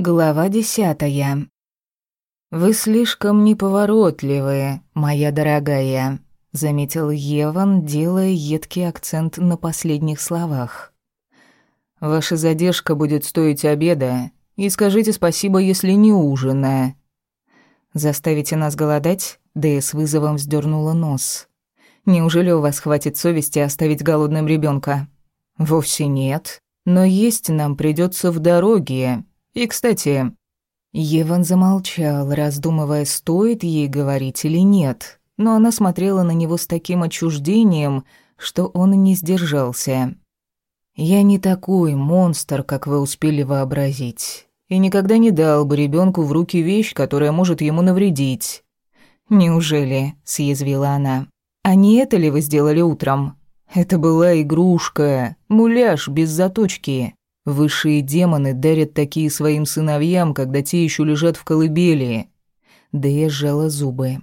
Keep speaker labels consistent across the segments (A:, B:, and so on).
A: Глава десятая. «Вы слишком неповоротливые, моя дорогая», — заметил Еван, делая едкий акцент на последних словах. «Ваша задержка будет стоить обеда, и скажите спасибо, если не ужина». «Заставите нас голодать?» — Дэя с вызовом вздернула нос. «Неужели у вас хватит совести оставить голодным ребенка? «Вовсе нет, но есть нам придется в дороге», и, кстати...» Еван замолчал, раздумывая, стоит ей говорить или нет, но она смотрела на него с таким отчуждением, что он не сдержался. «Я не такой монстр, как вы успели вообразить, и никогда не дал бы ребенку в руки вещь, которая может ему навредить». «Неужели?» — съязвила она. «А не это ли вы сделали утром?» «Это была игрушка, муляж без заточки. Высшие демоны дарят такие своим сыновьям, когда те еще лежат в колыбели. Да я сжала зубы.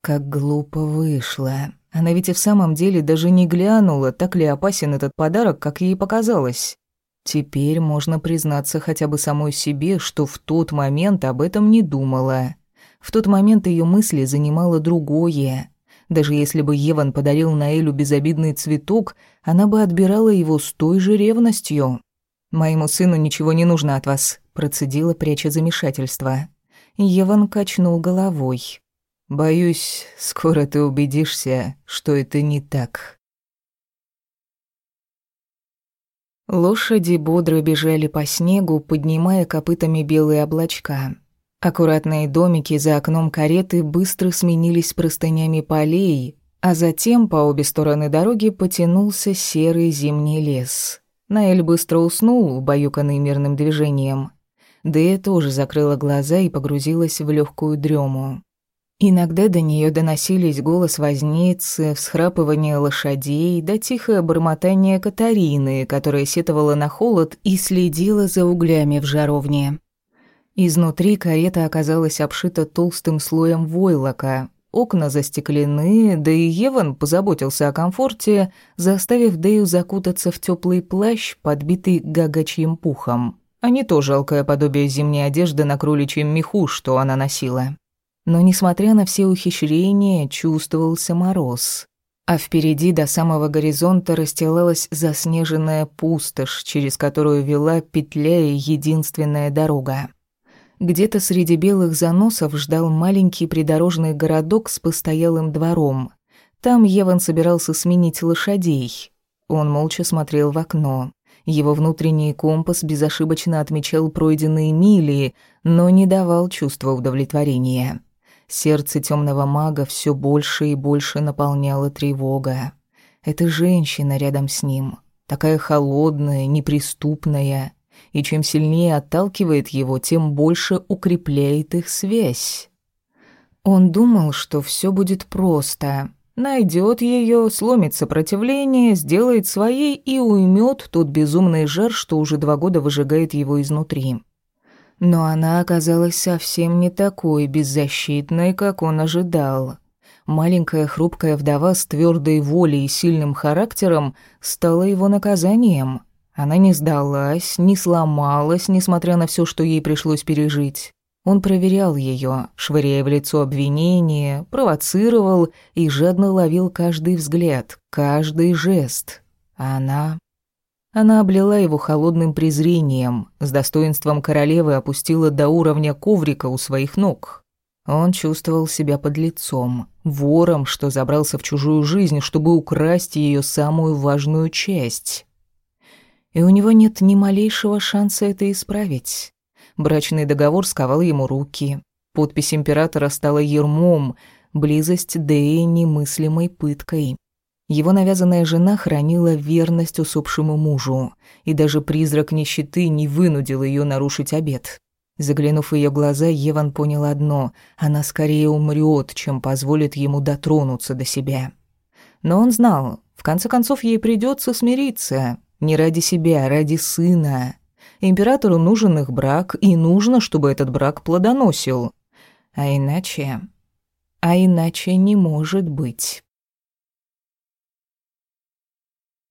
A: Как глупо вышло. Она ведь и в самом деле даже не глянула, так ли опасен этот подарок, как ей показалось. Теперь можно признаться хотя бы самой себе, что в тот момент об этом не думала. В тот момент ее мысли занимало другое. Даже если бы Еван подарил Наэлю безобидный цветок, она бы отбирала его с той же ревностью. «Моему сыну ничего не нужно от вас», — процедила, пряча замешательство. Еван качнул головой. «Боюсь, скоро ты убедишься, что это не так». Лошади бодро бежали по снегу, поднимая копытами белые облачка. Аккуратные домики за окном кареты быстро сменились простынями полей, а затем по обе стороны дороги потянулся серый зимний лес. Наэль быстро уснул, убаюканный мирным движением. Дэя тоже закрыла глаза и погрузилась в легкую дрему. Иногда до нее доносились голос возницы, всхрапывание лошадей, да тихое бормотание Катарины, которая сетовала на холод и следила за углями в жаровне. Изнутри карета оказалась обшита толстым слоем войлока, Окна застеклены, да и Еван позаботился о комфорте, заставив Дэю закутаться в теплый плащ, подбитый гагачьим пухом, а не то жалкое подобие зимней одежды на кроличьем меху, что она носила. Но, несмотря на все ухищрения, чувствовался мороз. А впереди до самого горизонта расстилалась заснеженная пустошь, через которую вела петля и единственная дорога. Где-то среди белых заносов ждал маленький придорожный городок с постоялым двором. Там Еван собирался сменить лошадей. Он молча смотрел в окно. Его внутренний компас безошибочно отмечал пройденные мили, но не давал чувства удовлетворения. Сердце темного мага все больше и больше наполняла тревога. Эта женщина рядом с ним, такая холодная, неприступная, и чем сильнее отталкивает его, тем больше укрепляет их связь. Он думал, что все будет просто. Найдет ее, сломит сопротивление, сделает своей и уймет тот безумный жар, что уже два года выжигает его изнутри. Но она оказалась совсем не такой беззащитной, как он ожидал. Маленькая хрупкая вдова с твердой волей и сильным характером стала его наказанием — она не сдалась, не сломалась, несмотря на все, что ей пришлось пережить. Он проверял ее, швыряя в лицо обвинения, провоцировал и жадно ловил каждый взгляд, каждый жест. А она... Она облила его холодным презрением, с достоинством королевы опустила до уровня коврика у своих ног. Он чувствовал себя под лицом, вором, что забрался в чужую жизнь, чтобы украсть ее самую важную часть и у него нет ни малейшего шанса это исправить. Брачный договор сковал ему руки. Подпись императора стала ермом, близость Дэи немыслимой пыткой. Его навязанная жена хранила верность усопшему мужу, и даже призрак нищеты не вынудил ее нарушить обет. Заглянув в ее глаза, Еван понял одно — она скорее умрет, чем позволит ему дотронуться до себя. Но он знал, в конце концов ей придется смириться, не ради себя, а ради сына. Императору нужен их брак, и нужно, чтобы этот брак плодоносил. А иначе... А иначе не может быть.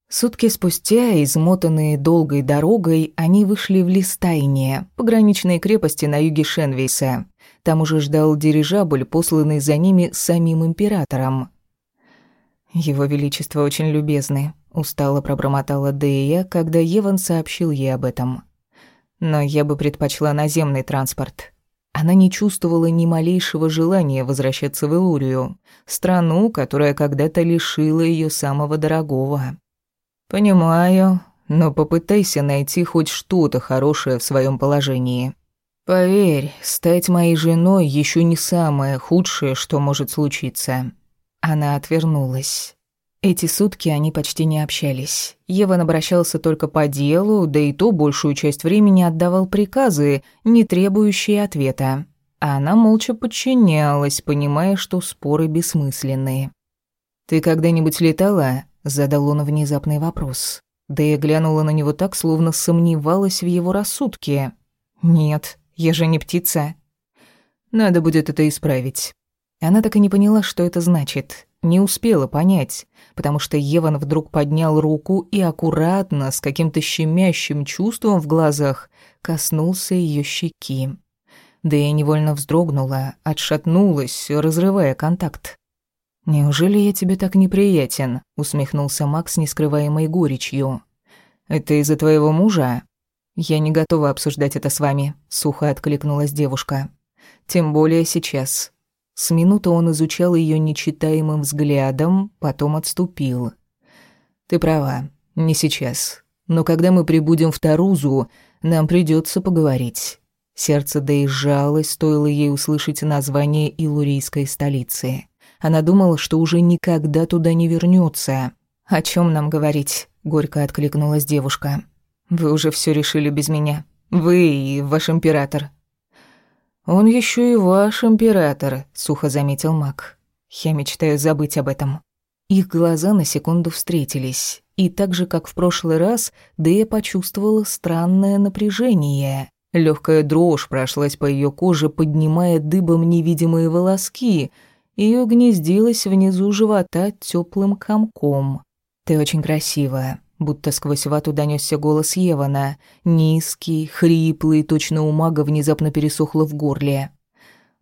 A: Сутки спустя, измотанные долгой дорогой, они вышли в Листайне, пограничной крепости на юге Шенвейса. Там уже ждал дирижабль, посланный за ними самим императором. «Его Величество очень любезны», — устало пробормотала Дея, когда Еван сообщил ей об этом. «Но я бы предпочла наземный транспорт». Она не чувствовала ни малейшего желания возвращаться в Илурию, страну, которая когда-то лишила ее самого дорогого. «Понимаю, но попытайся найти хоть что-то хорошее в своем положении. Поверь, стать моей женой еще не самое худшее, что может случиться». Она отвернулась. Эти сутки они почти не общались. Еван обращался только по делу, да и то большую часть времени отдавал приказы, не требующие ответа. А она молча подчинялась, понимая, что споры бессмысленные. «Ты когда-нибудь летала?» Задал он внезапный вопрос. Да я глянула на него так, словно сомневалась в его рассудке. «Нет, я же не птица». «Надо будет это исправить». Она так и не поняла, что это значит. Не успела понять, потому что Еван вдруг поднял руку и аккуратно, с каким-то щемящим чувством в глазах, коснулся ее щеки. Да я невольно вздрогнула, отшатнулась, разрывая контакт. «Неужели я тебе так неприятен?» — усмехнулся Макс, не скрываемой горечью. «Это из-за твоего мужа?» «Я не готова обсуждать это с вами», — сухо откликнулась девушка. «Тем более сейчас». С минуты он изучал ее нечитаемым взглядом, потом отступил. «Ты права, не сейчас. Но когда мы прибудем в Тарузу, нам придется поговорить». Сердце доезжалось, стоило ей услышать название Илурийской столицы. Она думала, что уже никогда туда не вернется. «О чем нам говорить?» — горько откликнулась девушка. «Вы уже все решили без меня. Вы и ваш император». «Он еще и ваш император», — сухо заметил маг. «Я мечтаю забыть об этом». Их глаза на секунду встретились, и так же, как в прошлый раз, Дэя почувствовала странное напряжение. Легкая дрожь прошлась по ее коже, поднимая дыбом невидимые волоски — и гнездилась внизу живота теплым комком. «Ты очень красивая», будто сквозь вату донесся голос Евана, низкий, хриплый, точно у мага внезапно пересохло в горле.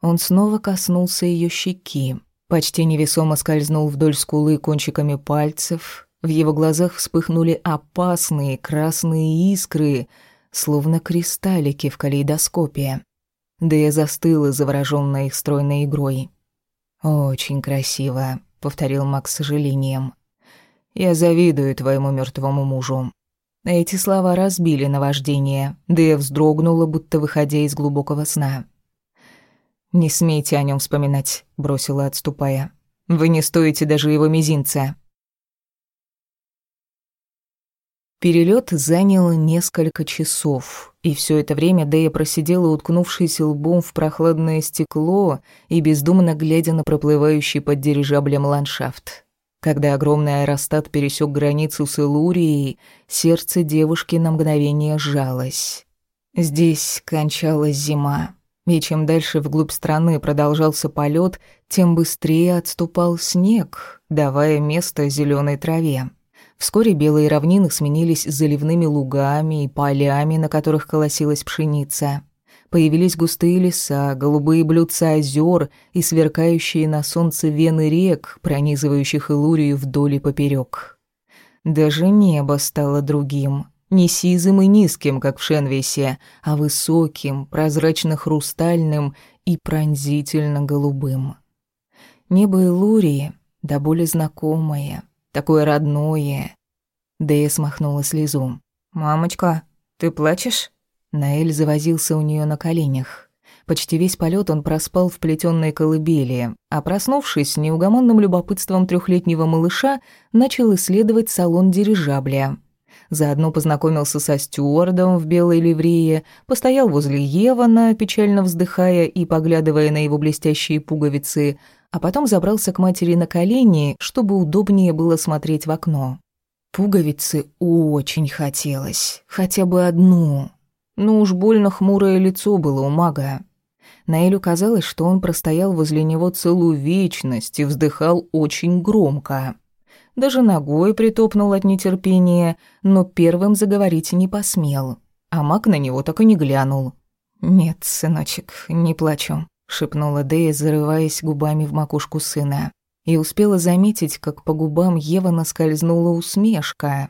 A: Он снова коснулся ее щеки, почти невесомо скользнул вдоль скулы кончиками пальцев. В его глазах вспыхнули опасные красные искры, словно кристаллики в калейдоскопе. Да я застыла, заворожённая их стройной игрой. «Очень красиво», — повторил Макс с сожалением. «Я завидую твоему мертвому мужу». Эти слова разбили наваждение, да я вздрогнула, будто выходя из глубокого сна. «Не смейте о нем вспоминать», — бросила, отступая. «Вы не стоите даже его мизинца». Перелет занял несколько часов, и все это время Дэя просидела, уткнувшись лбом в прохладное стекло и бездумно глядя на проплывающий под дирижаблем ландшафт. Когда огромный аэростат пересек границу с Илурией, сердце девушки на мгновение сжалось. Здесь кончалась зима, и чем дальше вглубь страны продолжался полет, тем быстрее отступал снег, давая место зеленой траве. Вскоре белые равнины сменились заливными лугами и полями, на которых колосилась пшеница. Появились густые леса, голубые блюдца озер и сверкающие на солнце вены рек, пронизывающих Илурию вдоль и поперек. Даже небо стало другим, не сизым и низким, как в Шенвесе, а высоким, прозрачно-хрустальным и пронзительно-голубым. Небо Илурии, да более знакомое, такое родное. Дэя смахнула слезу. «Мамочка, ты плачешь?» Наэль завозился у нее на коленях. Почти весь полет он проспал в плетённой колыбели, а проснувшись, неугомонным любопытством трехлетнего малыша начал исследовать салон дирижабля. Заодно познакомился со стюардом в белой ливрее, постоял возле Евана, печально вздыхая и поглядывая на его блестящие пуговицы, а потом забрался к матери на колени, чтобы удобнее было смотреть в окно. Пуговицы очень хотелось, хотя бы одну. Но уж больно хмурое лицо было у мага. Наэлю казалось, что он простоял возле него целую вечность и вздыхал очень громко. даже ногой притопнул от нетерпения, но первым заговорить не посмел. А маг на него так и не глянул. «Нет, сыночек, не плачу», — шепнула Дэя, зарываясь губами в макушку сына. И успела заметить, как по губам Ева наскользнула усмешка.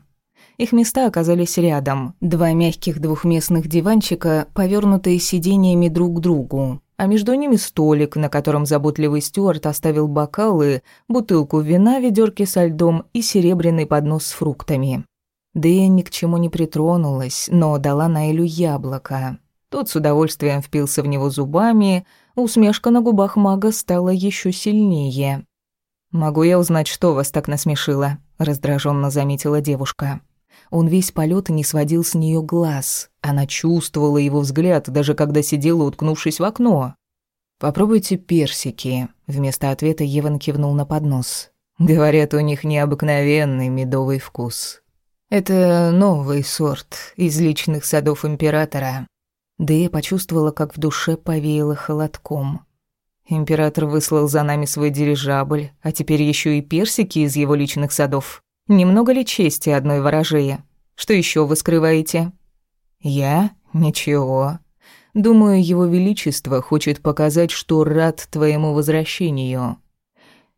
A: Их места оказались рядом. Два мягких двухместных диванчика, повернутые сиденьями друг к другу а между ними столик, на котором заботливый Стюарт оставил бокалы, бутылку вина, ведерки со льдом и серебряный поднос с фруктами. Дэя ни к чему не притронулась, но дала Найлю яблоко. Тот с удовольствием впился в него зубами, усмешка на губах мага стала еще сильнее. «Могу я узнать, что вас так насмешило?» – раздраженно заметила девушка. Он весь полет не сводил с нее глаз. Она чувствовала его взгляд, даже когда сидела, уткнувшись в окно. «Попробуйте персики», — вместо ответа Еван кивнул на поднос. «Говорят, у них необыкновенный медовый вкус. Это новый сорт из личных садов Императора». Да я почувствовала, как в душе повеяло холодком. Император выслал за нами свой дирижабль, а теперь еще и персики из его личных садов. Немного ли чести одной ворожеи? Что еще вы скрываете? Я? Ничего. Думаю, его величество хочет показать, что рад твоему возвращению.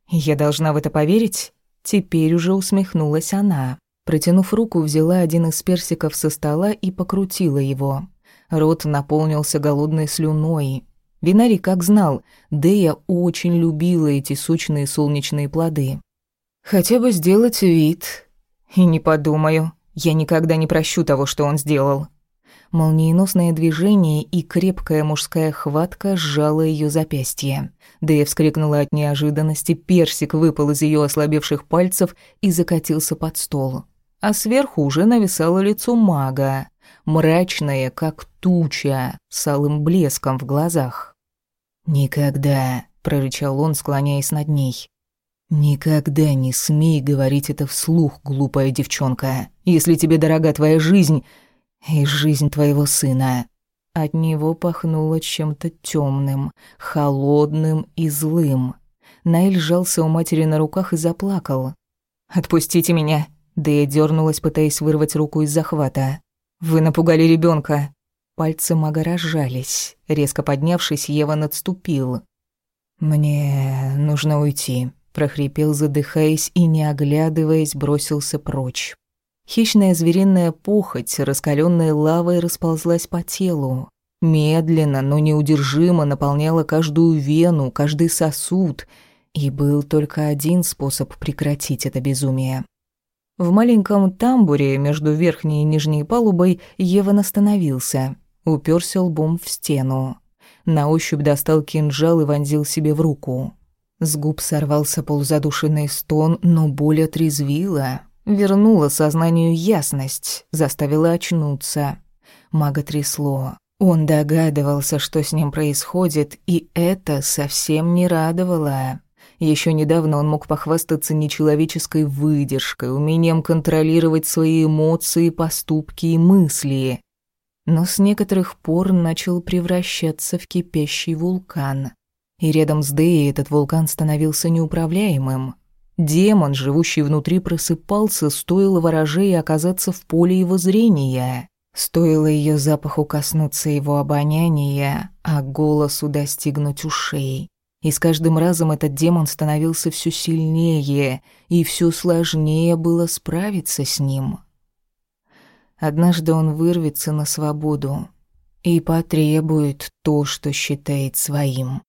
A: Я должна в это поверить? Теперь уже усмехнулась она. Протянув руку, взяла один из персиков со стола и покрутила его. Рот наполнился голодной слюной. Винарий как знал, Дея очень любила эти сочные солнечные плоды. Хотя бы сделать вид. И не подумаю. Я никогда не прощу того, что он сделал. Молниеносное движение и крепкая мужская хватка сжала ее запястье. Дэя вскрикнула от неожиданности, персик выпал из ее ослабевших пальцев и закатился под стол. А сверху уже нависало лицо мага, мрачное, как туча, с алым блеском в глазах. «Никогда», — прорычал он, склоняясь над ней. «Никогда не смей говорить это вслух, глупая девчонка, если тебе дорога твоя жизнь и жизнь твоего сына». От него пахнуло чем-то темным, холодным и злым. Наэль сжался у матери на руках и заплакал. «Отпустите меня!» Дэя дернулась, пытаясь вырвать руку из захвата. «Вы напугали ребенка. Пальцы мага разжались. Резко поднявшись, Ева надступил. «Мне нужно уйти», прохрипел, задыхаясь и, не оглядываясь, бросился прочь. Хищная звериная похоть, раскаленная лавой, расползлась по телу. Медленно, но неудержимо наполняла каждую вену, каждый сосуд. И был только один способ прекратить это безумие. В маленьком тамбуре между верхней и нижней палубой Еван остановился, уперся лбом в стену. На ощупь достал кинжал и вонзил себе в руку. С губ сорвался полузадушенный стон, но боль отрезвила, вернула сознанию ясность, заставила очнуться. Мага трясло. Он догадывался, что с ним происходит, и это совсем не радовало. Еще недавно он мог похвастаться нечеловеческой выдержкой, умением контролировать свои эмоции, поступки и мысли. Но с некоторых пор начал превращаться в кипящий вулкан и рядом с Деей этот вулкан становился неуправляемым. Демон, живущий внутри, просыпался, стоило ворожей оказаться в поле его зрения. Стоило ее запаху коснуться его обоняния, а голосу достигнуть ушей. И с каждым разом этот демон становился все сильнее, и все сложнее было справиться с ним. Однажды он вырвется на свободу и потребует то, что считает своим.